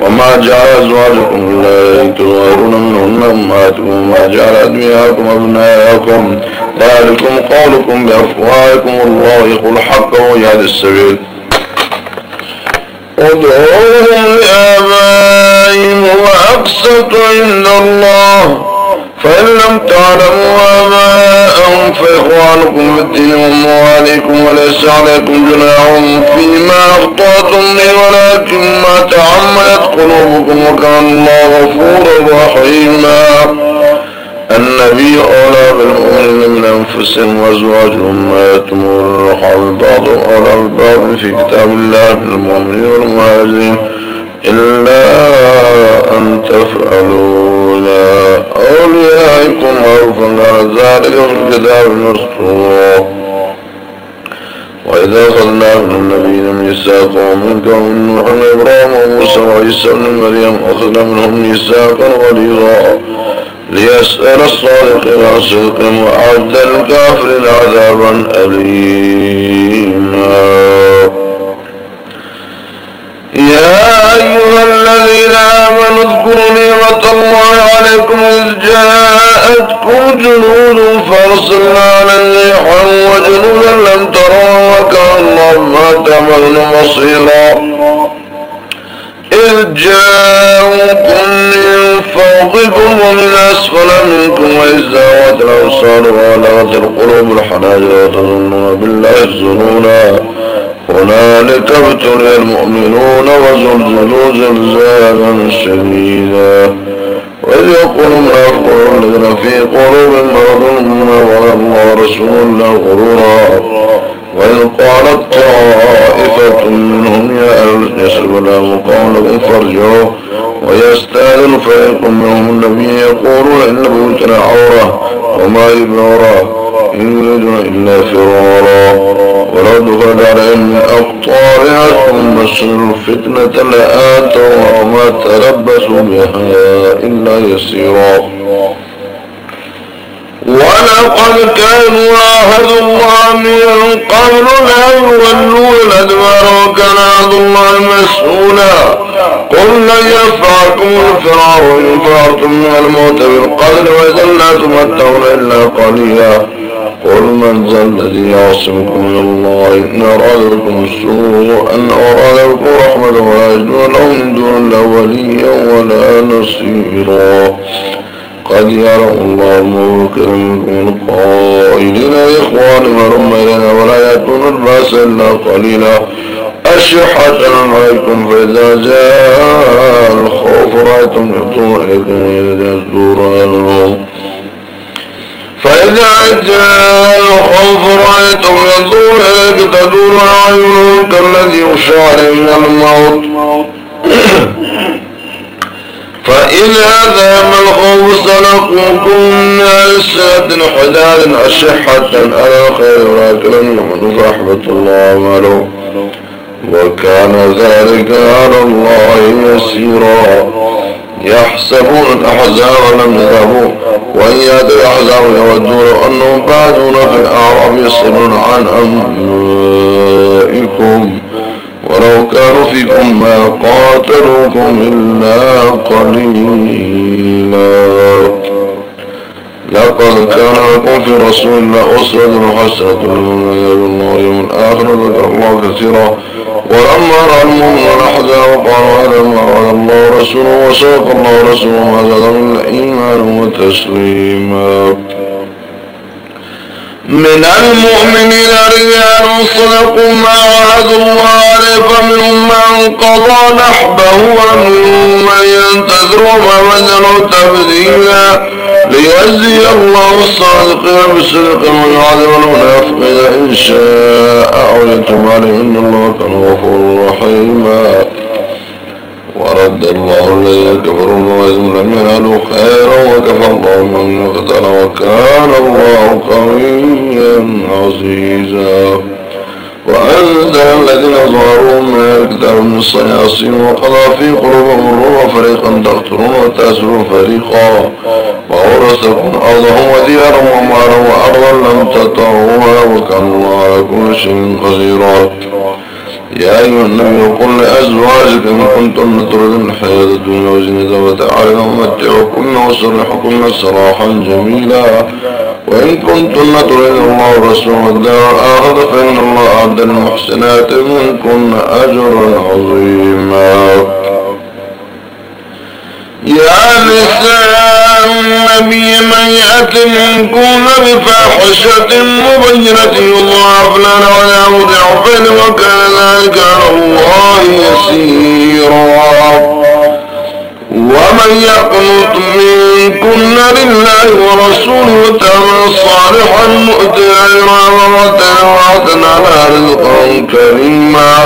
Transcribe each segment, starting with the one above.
وما جعل أزواجكم اللاتي تظاهرون منهن أمهاتكم وما جعل أدمياءكم أبناءكم ذلكم قولكم بأفواهكم. الله يقول حقا ويهدي السبيل. ادعوهم لآبائهم وأقسط عند الله. فإن لم تعلموا آباءهم فإخوانكم الدين ومواليكم وليس عليكم جناح فيما أخطأتم به ولكن ما تعمدت قلوبكم وكان الله غفورا رحيما. النبي أولى بالمؤمنين من أنفسهم وأزواجهم ما يتمون الرحم بعض أولى بالبعض في كتاب الله من المؤمنين والمهاجرين. إلا أن تفعلوا إلى أوليائكم معروفا ذلك في الكتاب المسطور وإذا أخذنا من النبيين ومنك ومن نوح وإبراهيم وموسى وعيسى بن مريم أخذنا منهم ميثاقا غليظا. ليسأل الصادقين عن صدقهم وأعد الكافرين عذابا أليما. أيها الذين آمنوا اذكروا نعمة الله عليكم إذ جاءتكم جنود فأرسلنا على ريحا وجنودا لم تروا وكان الله ما تعملون بصيرا. إذ جاءوكم من فوقكم ومن أسفل منكم وإذ زاغت الأبصار وبلغت القلوب الحناجر وتظنون بالله الظنونا. هنالك ابتلي المؤمنون وزلزلوا زلزالا شديدا وإذ يقول المنافقون الذين في قلوبهم مرض ما الله رسول الله غرورا وإذ قالت طائفة منهم يا أهل لهم قولكم فارجعوا. ويستاذن فريق منهم النبي يقولون إن بيوتنا عورة وما يبنورا إن يريدون إلا فرارا. ولو دخل عليهم من أقطارها ثم سروا الفتنة لآتوا وما تلبسوا بها إلا يسيرا. ولقد كانوا عاهدوا الله من قبل لا يولون الأدبار وكان عهد الله مسؤولا. قل لن ينفعكم الفرار إن فررتم من الموت بالقدر وإذا لا تمتعون إلا قليلا. قل من ذا الذي يعصمكم من الله إن أراد بكم السوء أن أراد بكم رحمة ولا يجدون له من دون الله وليا ولا نصيرا. قد يرى الله المنكر منكم القائلين يا إخوان ورم إلينا ولا يأتون الباس إلا قليلا. أشحة عليكم فإذا جاء الخوف رأيتم يأتون إليكم وإذا يزدورون فإذا جاء الخوف رأيتم ينظرون إليك تدور أعينهم كالذي عليه من الموت. فإذا ذهب الخوف سلقوكم من حداد أشحة على خير ولكن من رحمة الله ماله وكان ذلك على الله يسيرا. يحسبون الأحزاب لم يذهبوا وإن يأتي الأحزاب يودون أنهم بعدون في الأعراب يصلون عن أنبائكم ولو كانوا فيكم ما قاتلوكم إلا قليلا. لقد كان لكم في رسول الله أسرة حسنة لمن الله يوم الآخر ذكر الله كثيرا. ولما رأى المؤمنون الأحزاب قالوا هذا ما وعد الله ورسوله وصدق الله ورسوله ما زاد من الإيمان وتسليما. من المؤمنين رجال صدقوا ما عهدوا الله عليه فمنهم من قضى نحبه ومنهم من ينتظر وما بدلوا تبديلا ليجزي الله الصادقين بصدقهم ويعذب المنافقين إن شاء يتوب عليهم إن الله كان غفورا رحيما. ورد الله الذين كفروا بغيظهم لم ينالوا خيرا وكفى الله من قتل وكان الله عزيزا. وأنزل الذين ظهروا من الكتاب من الصياصين وقضى في قلوبهم الروح فريقا تقتلون وتأسرون فريقا. وأورثكم أرضهم وديارهم وأموالهم وأرضا لم تطعوها وكان الله على كل شيء قديرا. يا أيها النبي قل لأزواجك إن كنتن تردن الحياة الدنيا وزينتها فتعالى ومتعكن وسرحكن سراحا جميلا. وإن كنتن تردن الله ورسوله الدار الآخرة فإن الله أعد المحسنات منكن أجرا عظيما. يا نساء من يأت منكم بفاحشة مبينة يضاعف لنا ولا ضعفين وكان ذلك على الله يسيرا. ومن يقنط منكن لله ورسوله وتعمل صالحا مؤتي أجرا ومتعواتنا على رزقا كريما.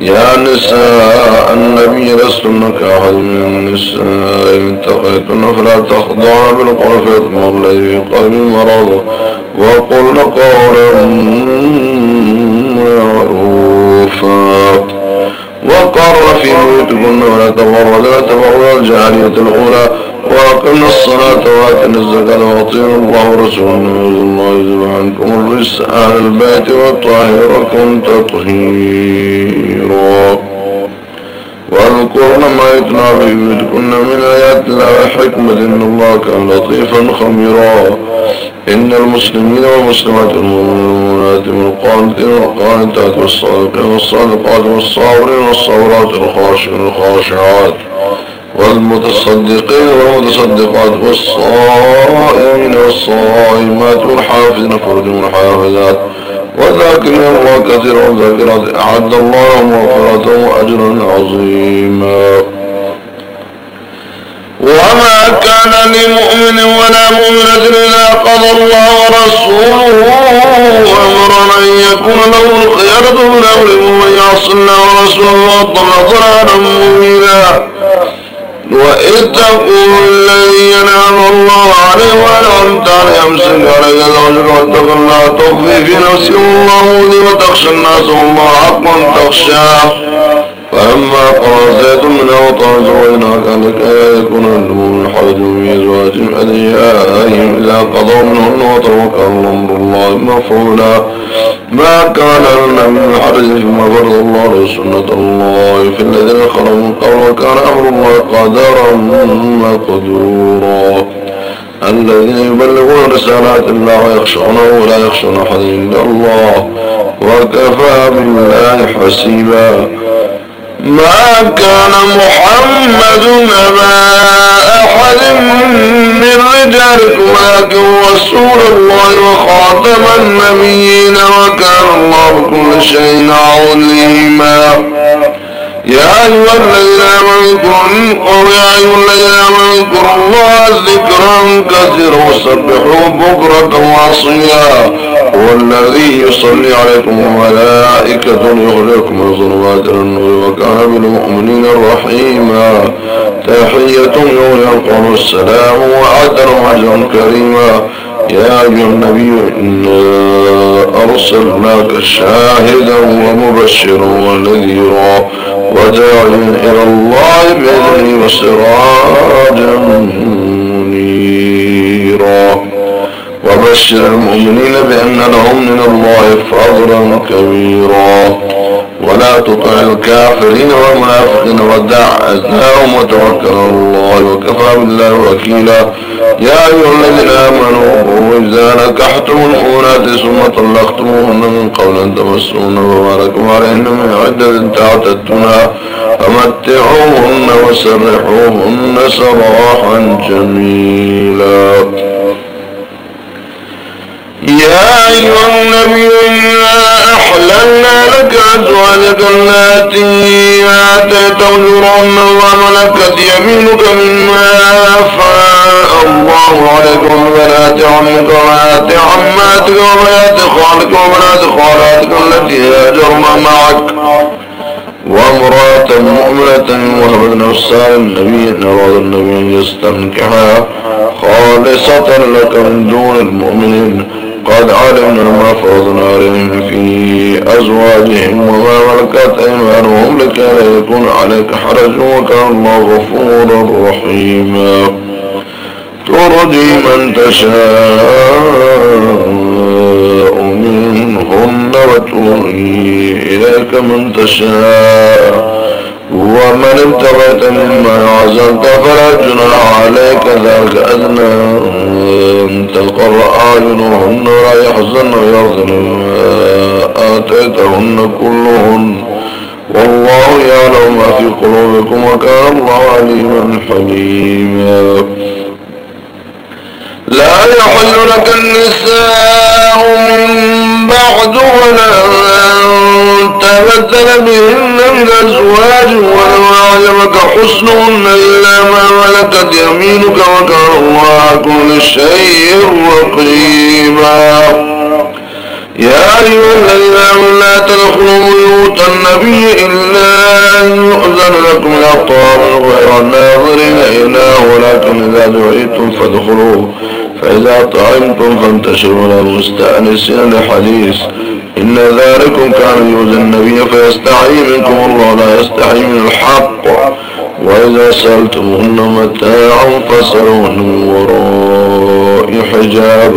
يا نساء النبي لستن كأحد من النساء إن تقيتن فلا تخضعن بالقول فيطمع الذي في قلب مرض وقلن قولا معروفا وقر في بيوتكن ولا تبرجن تبرج الجاهلية الأولى وأقمنا الصلاة وآتنا الزكاة وأطيعوا الله ورسوله الله يذب عنكم الرجس. أهل البيت وطهركم تطهيرا. واذكرن ما يتلى في بيوتكن من آيات الله وحكمة إن الله كان لطيفا خبيرا. إن المسلمين والمسلمات والمؤمنات والقانتين والقانتات والصادقين والصادقات والصابرين والصابرات الخاشعين والخاشعات. والمتصدقين والمتصدقات والصائمين والصائمات والحافظين فرجهم والحافظات وذاكرين الله كثيرا وذاكرات أعد الله مغفرة وأجرا عظيما. وما كان لمؤمن ولا مؤمنة إذا قضى الله ورسوله أمرا أن يكون له الخيرة من أمره ومن يعص الله ورسوله وضل ضلالا مبينا. وإذ تقول الذي ينعم الله عليه وأنعمت عليه أمسك عليك زوجك واتق الله تخفي في نفسه الله وتخشى الناس والله حقا تخشاه. فأما قال زيد من أوطان زوجناك لكي يكون لهم حرج في أزواجهم أدعيائهم إذا قضوا منهن وترك أمر الله مفعولا ما كان لنا من حرج فيما فرض الله سنة الله في الذين خلوا من قبل وكان أمر الله قدرا مقدورا. الذين يبلغون رسالات الله ويخشونه ولا يخشون أحد إلا الله وكفى بالله حسيبا. ما كان محمد نبا أحد من رجالكم ولكن رسول الله وخاتم النبيين وكان الله بكل شيء عليما. يا أيها الذين آمنوا اذكروا يا أيها الذين آمنوا اذكروا الله ذكرا كثيرا وسبحوا بكرة وعصيا هو الذي يصلي عليكم وملائكة يخرجكم من ظلمات النور وكان بالمؤمنين رحيما. تحية يوم يلقون السلام وعدل أجرا كريما. يا أيها النبي إنا أرسلناك شاهدا ومبشرا ونذيرا وداعيا إلى الله بإذنه وسراجا منيرا. وبشر المؤمنين بأن لهم من الله فضلا كبيرا. ولا تطع الكافرين والمنافقين ودع أذناهم وتوكل على الله وكفى بالله وكيلا. يا أيها الذين آمنوا إذا نكحتم المؤمنات ثم طلقتموهن من أن تمسون فما لكم عليهن من عدة تعتدتنا فمتعوهن وسرحوهن سراحا جميلا. يا أيها النبي إنا أحللنا لك أزواجك التي آتيت أجورهن وملكت يمينك مما أفاء الله عليكم وبنات عمك وبنات عماتك وبنات خالك وبنات خالاتك التي هاجرن معك. وامرأة مؤمنة وهبت نفسها للنبي إن أراد النبي أن يستنكحها خالصة لك من دون المؤمنين. قد علمنا ما فرضنا عليهم في أزواجهم وما ملكت أيمانهم لا يكون عليك حرج وكان الله غفورا رحيما. ترجي من تشاء منهن وتوهي إليك من تشاء. ومن ابتغيت مما عزلت فلا جناح عليك ذاك أدنى أن تقر أعينهن ولا يحزن ويرضن آتيتهن كلهن. والله يعلم ما في قلوبكم وكان الله عليما حليما. لا يحل لك النساء من ولا أن تبدل بهن من أزواج ولو أعجبك حسنهن إلا ما ملكت يمينك وكان الله كل شيء رقيبا يا أيها الذين آمنوا لا تدخلوا بيوت النبي إلا أن يؤذن لكم إلى طعام غير الناظرين إله ولكن إذا دعيتم فادخلوا فإذا طعمتم فانتشروا مستأنسين لحديث. إن ذلكم كان يؤذي النبي فيستحيي منكم الله لا يستحيي من الحق. وإذا سألتمهن متاعا فاسألوهن من وراء حجاب.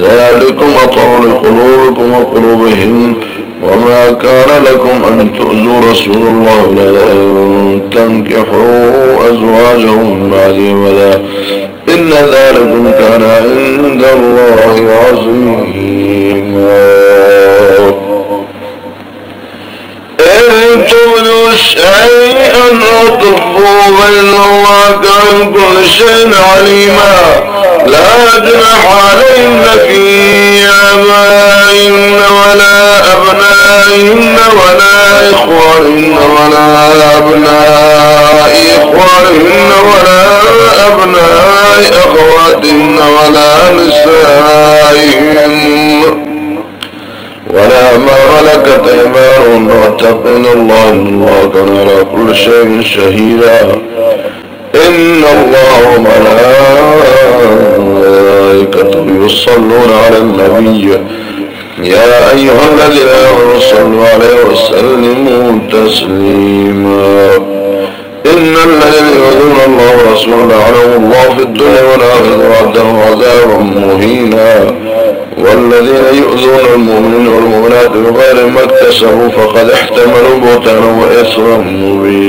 ذلكم أطهر لقلوبكم وقلوبهم وما كان لكم أن تؤذوا رسول الله ولا أن تنكحوا أزواجهم من بعده ولا إن ذلكم كان عند الله عظيما إن تبدوا شيئا وتخفوا بين الله كان كل شيء عليما. لا جناح عليهن في آبائهن ولا أبنائهن ولا إخوانهن ولا أبناء إخوانهن ولا أبناء أخواتهن ولا نسائهن ولا ما ملكت ايمانهن واتقين الله ان الله كان على كل شيء شهيدا. إن الله وملائكته يصلون على النبي. يا أيها الذين آمنوا صلوا عليه وسلموا تسليما. إن الذين يؤذون الله ورسوله لعنهم الله في الدنيا والآخرة وعدهم عذابا مهينا. والذين يؤذون المؤمنين والمؤمنات بغير ما اكتسبوا فقد احتملوا بهتانا وإثرا مبينا.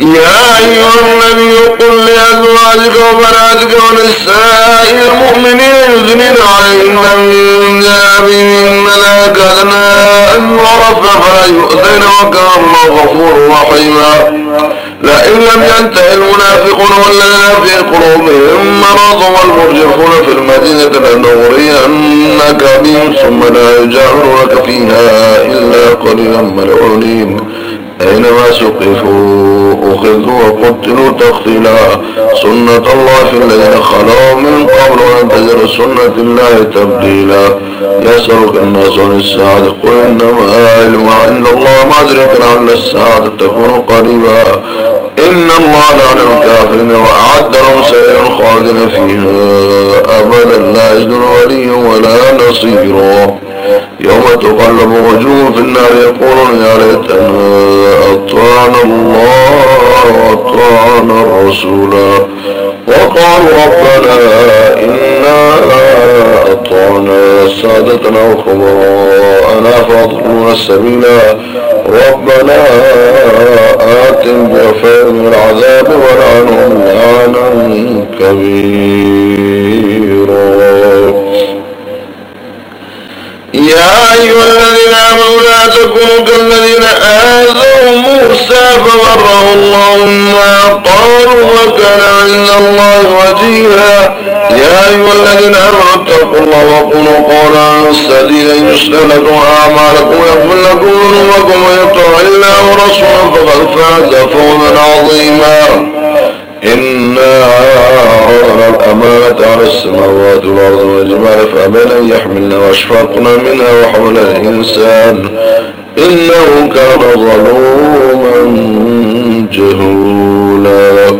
يا أيها النبي قل لأزواجك وبناتك ونساء المؤمنين يذنين عليهن من جابهن لا كدنا أن يعرف فلا يؤذن وكان الله غفور رحيما لئن لم ينتهي المنافقون والذين في قلوبهم مرض والمرجفون في المدينة لنغرينك بهم ثم لا يجعلونك فيها إلا قليلا ملعونين. أينما سقفوا. أخذوا وقتلوا تقتيلا سنة الله في الذين خلوا من قبل وأن تجر سنة الله تبديلا. يسألك الناس عن الساعة. قل إنما علم عند الله. ما أدرك لعل الساعة تكون قريبا. إن الله لعن الكافرين وأعد لهم سيئا خالدين فيها. أبدا لا يجدون وليا ولا نصيرا. يوم تقلب وجوه في النار يقولون يا ليتنا أطعنا الله وأطعنا الرسول. وقالوا ربنا إنا أطعنا سادتنا وكبراءنا فأضلونا السبيل ربنا آتهم من العذاب ولعنهم لعنا كبيرا أيها الذين آمنوا لا تكونوا كالذين آذوا موسى فبره الله ما قالوا وكان عند الله وجيها. يا أيها الذين آمنوا اتقوا الله وقولوا قولا سديدا. يصلح لكم أعمالكم ويغفر لكم ذنوبكم ويطع الله ورسوله. فقد فاز فوزا عظيما. إنا أن يحملنا واشفقنا منها وحول الإنسان. إنه كان ظلوما جهولا.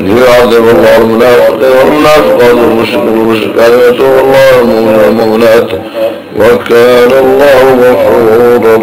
ليعذب الله المنافقين والمنافقات والمشركين والمشركات ويتوب الله المؤمن والمؤمنات وكان الله غفورا